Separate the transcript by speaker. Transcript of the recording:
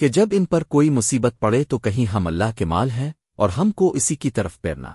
Speaker 1: کہ جب ان پر کوئی مصیبت پڑے تو کہیں ہم اللہ کے مال ہیں اور ہم کو اسی کی طرف پیرنا۔